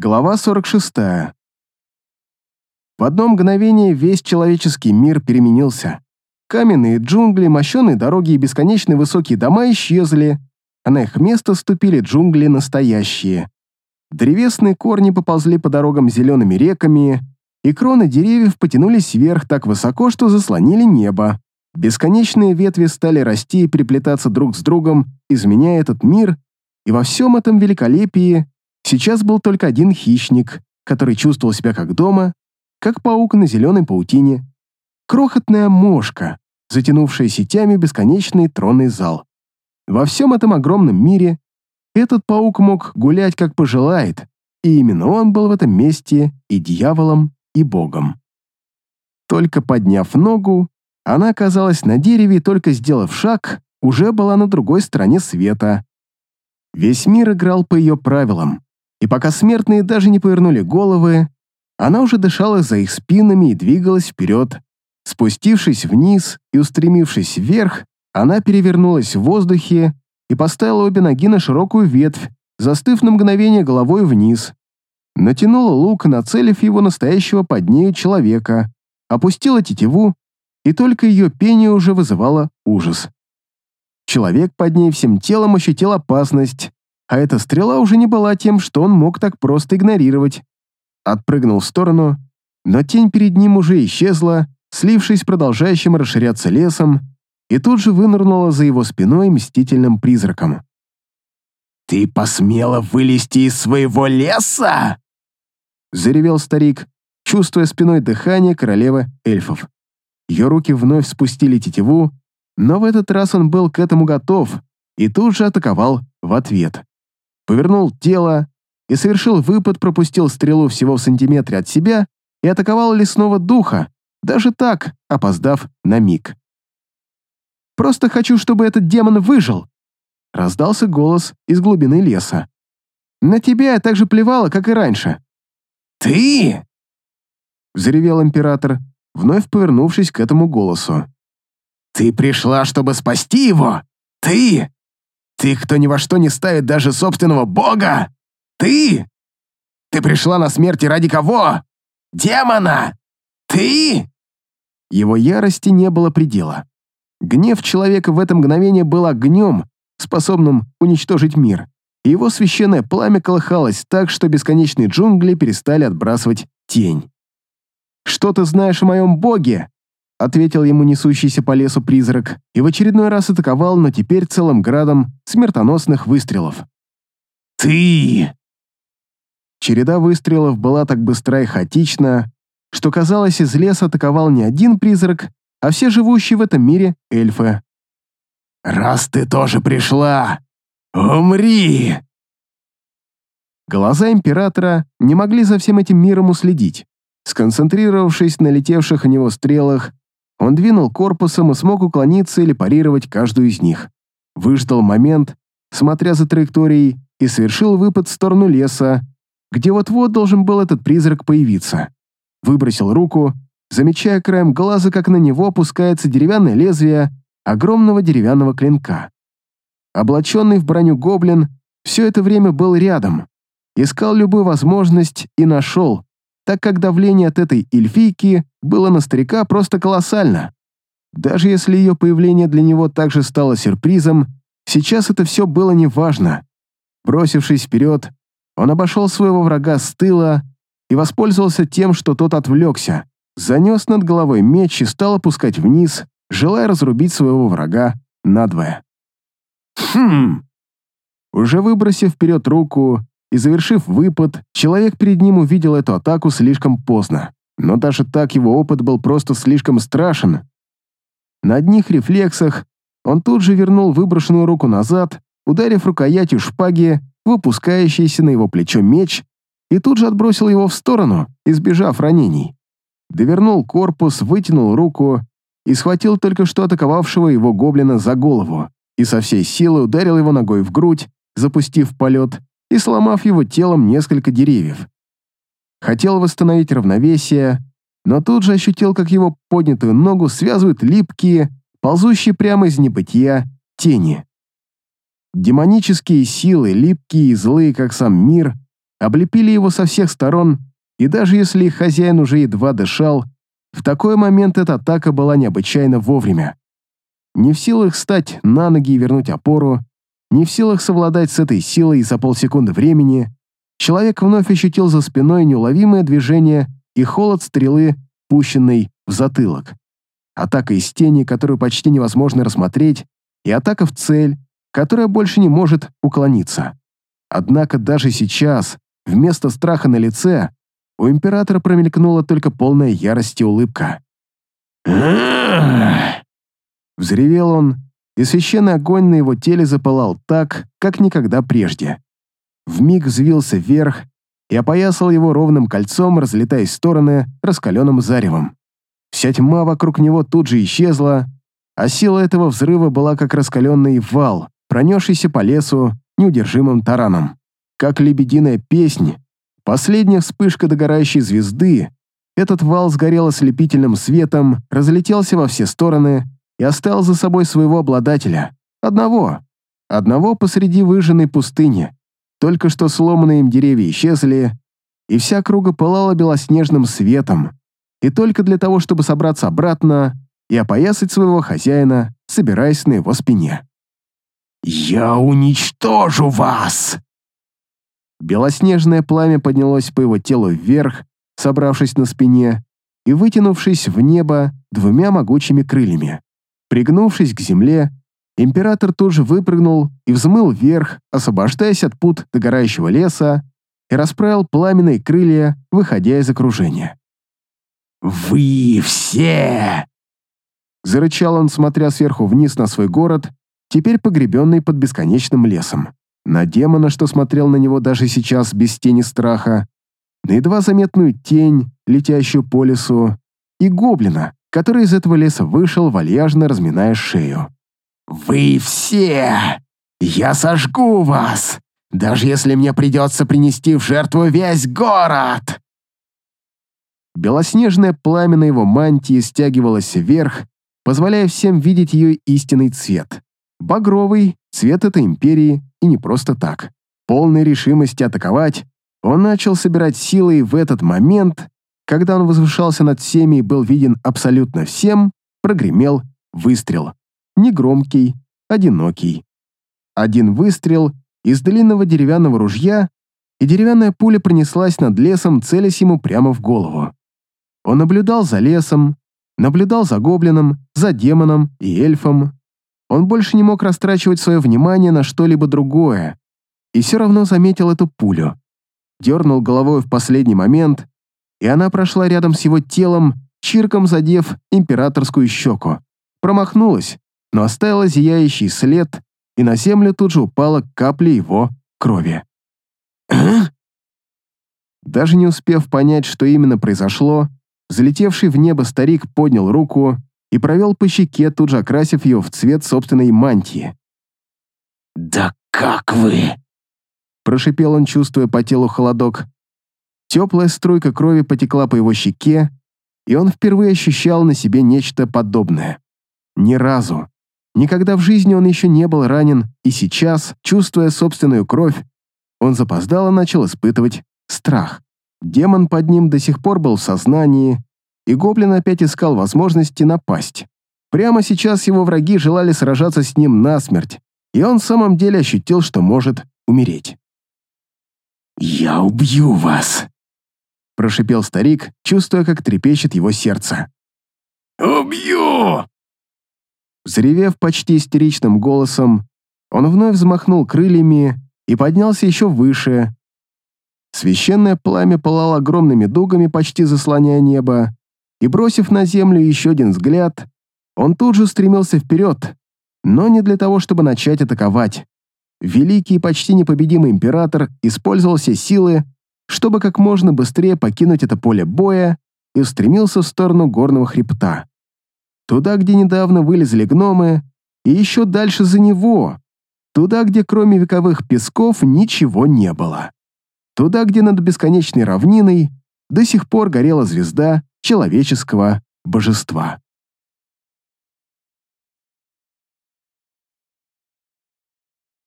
Глава 46. В одно мгновение весь человеческий мир переменился. Каменные джунгли, мощеные дороги и бесконечные высокие дома исчезли, а на их место ступили джунгли настоящие. Древесные корни поползли по дорогам зелеными реками, и кроны деревьев потянулись вверх так высоко, что заслонили небо. Бесконечные ветви стали расти и переплетаться друг с другом, изменяя этот мир, и во всем этом великолепии сейчас был только один хищник, который чувствовал себя как дома, как паук на зеленой паутине. Крохотная мошка, затянувшая сетями бесконечный тронный зал. Во всем этом огромном мире этот паук мог гулять как пожелает, и именно он был в этом месте и дьяволом, и богом. Только подняв ногу, она оказалась на дереве и только сделав шаг, уже была на другой стороне света. Весь мир играл по ее правилам, и пока смертные даже не повернули головы, она уже дышала за их спинами и двигалась вперед. Спустившись вниз и устремившись вверх, она перевернулась в воздухе и поставила обе ноги на широкую ветвь, застыв на мгновение головой вниз. Натянула лук, нацелив его настоящего под нею человека, опустила тетиву, и только ее пение уже вызывало ужас. Человек под ней всем телом ощутил опасность, а эта стрела уже не была тем, что он мог так просто игнорировать. Отпрыгнул в сторону, но тень перед ним уже исчезла, слившись продолжающим расширяться лесом, и тут же вынырнула за его спиной мстительным призраком. «Ты посмела вылезти из своего леса?» Заревел старик, чувствуя спиной дыхание королевы эльфов. Ее руки вновь спустили тетиву, но в этот раз он был к этому готов и тут же атаковал в ответ повернул тело и совершил выпад, пропустил стрелу всего в сантиметре от себя и атаковал лесного духа, даже так, опоздав на миг. «Просто хочу, чтобы этот демон выжил!» Раздался голос из глубины леса. «На тебя я так же плевала, как и раньше». «Ты?» Взревел император, вновь повернувшись к этому голосу. «Ты пришла, чтобы спасти его? Ты? Ты, кто ни во что не ставит даже собственного бога? Ты? Ты пришла на смерть ради кого? Демона? Ты?» Его ярости не было предела. Гнев человека в это мгновение был огнем, способным уничтожить мир. И его священное пламя колыхалось так, что бесконечные джунгли перестали отбрасывать тень. «Что ты знаешь о моем боге?» Ответил ему несущийся по лесу призрак и в очередной раз атаковал, но теперь целым градом смертоносных выстрелов. «Ты!» Череда выстрелов была так быстра и хаотична, что, казалось, из леса атаковал не один призрак, а все живущие в этом мире эльфы. «Раз ты тоже пришла, умри!» Глаза императора не могли за всем этим миром уследить. Сконцентрировавшись на летевших в него стрелах, он двинул корпусом и смог уклониться или парировать каждую из них. Выждал момент, смотря за траекторией, и совершил выпад в сторону леса, где вот-вот должен был этот призрак появиться. Выбросил руку, замечая краем глаза, как на него опускается деревянное лезвие огромного деревянного клинка. Облаченный в броню гоблин все это время был рядом, искал любую возможность и нашел, так как давление от этой эльфийки было на старика просто колоссально. Даже если ее появление для него также стало сюрпризом, сейчас это все было неважно. Бросившись вперед, он обошел своего врага с тыла и воспользовался тем, что тот отвлекся, занес над головой меч и стал опускать вниз, желая разрубить своего врага надвое. «Хм!» Уже выбросив вперед руку, и, завершив выпад, человек перед ним увидел эту атаку слишком поздно. Но даже так его опыт был просто слишком страшен. На одних рефлексах он тут же вернул выброшенную руку назад, ударив рукоятью шпаги, выпускающийся на его плечо меч, и тут же отбросил его в сторону, избежав ранений. Довернул корпус, вытянул руку и схватил только что атаковавшего его гоблина за голову и со всей силы ударил его ногой в грудь, запустив полет, и сломав его телом несколько деревьев. Хотел восстановить равновесие, но тут же ощутил, как его поднятую ногу связывают липкие, ползущие прямо из небытия, тени. Демонические силы, липкие и злые, как сам мир, облепили его со всех сторон, и даже если их хозяин уже едва дышал, в такой момент эта атака была необычайно вовремя. Не в силах встать на ноги и вернуть опору, не в силах совладать с этой силой за полсекунды времени, человек вновь ощутил за спиной неуловимое движение и холод стрелы, пущенной в затылок. Атака из тени, которую почти невозможно рассмотреть, и атака в цель, которая больше не может уклониться. Однако даже сейчас, вместо страха на лице, у императора промелькнула только полная ярость и улыбка. Взревел он, и священный огонь на его теле запылал так, как никогда прежде. Вмиг взвился вверх и опоясал его ровным кольцом, разлетаясь в стороны раскаленным заревом. Вся тьма вокруг него тут же исчезла, а сила этого взрыва была как раскаленный вал, пронесшийся по лесу неудержимым тараном. Как лебединая песнь, последняя вспышка догорающей звезды, этот вал сгорел ослепительным светом, разлетелся во все стороны и оставил за собой своего обладателя. Одного. Одного посреди выжженной пустыни. Только что сломанные им деревья исчезли, и вся круга пылала белоснежным светом. И только для того, чтобы собраться обратно и опоясать своего хозяина, собираясь на его спине. «Я уничтожу вас!» Белоснежное пламя поднялось по его телу вверх, собравшись на спине и вытянувшись в небо двумя могучими крыльями. Пригнувшись к земле, император тут же выпрыгнул и взмыл вверх, освобождаясь от пут догорающего леса, и расправил пламенные крылья, выходя из окружения. «Вы все!» Зарычал он, смотря сверху вниз на свой город, теперь погребенный под бесконечным лесом. На демона, что смотрел на него даже сейчас без тени страха, на едва заметную тень, летящую по лесу, и гоблина, который из этого леса вышел, вальяжно разминая шею. «Вы все! Я сожгу вас, даже если мне придется принести в жертву весь город!» Белоснежное пламя на его мантии стягивалось вверх, позволяя всем видеть ее истинный цвет. Багровый, цвет этой империи, и не просто так. Полной решимости атаковать, он начал собирать силы, и в этот момент когда он возвышался над всеми и был виден абсолютно всем, прогремел выстрел. Негромкий, одинокий. Один выстрел из длинного деревянного ружья, и деревянная пуля пронеслась над лесом, целясь ему прямо в голову. Он наблюдал за лесом, наблюдал за гоблином, за демоном и эльфом. Он больше не мог растрачивать свое внимание на что-либо другое, и все равно заметил эту пулю. Дернул головой в последний момент, и она прошла рядом с его телом, чирком задев императорскую щеку. Промахнулась, но оставила зияющий след, и на землю тут же упала капля его крови. Даже не успев понять, что именно произошло, залетевший в небо старик поднял руку и провел по щеке, тут же окрасив ее в цвет собственной мантии. «Да как вы?» Прошипел он, чувствуя по телу холодок. Теплая струйка крови потекла по его щеке, и он впервые ощущал на себе нечто подобное. Ни разу. Никогда в жизни он еще не был ранен, и сейчас, чувствуя собственную кровь, он запоздало начал испытывать страх. Демон под ним до сих пор был в сознании, и гоблин опять искал возможности напасть. Прямо сейчас его враги желали сражаться с ним насмерть, и он в самом деле ощутил, что может умереть. «Я убью вас!» Прошипел старик, чувствуя, как трепещет его сердце. «Убью!» Взревев почти истеричным голосом, он вновь взмахнул крыльями и поднялся еще выше. Священное пламя пылало огромными дугами, почти заслоняя небо, и, бросив на землю еще один взгляд, он тут же стремился вперед, но не для того, чтобы начать атаковать. Великий и почти непобедимый император использовал все силы, чтобы как можно быстрее покинуть это поле боя и устремился в сторону горного хребта. Туда, где недавно вылезли гномы, и еще дальше за него, туда, где кроме вековых песков ничего не было. Туда, где над бесконечной равниной до сих пор горела звезда человеческого божества.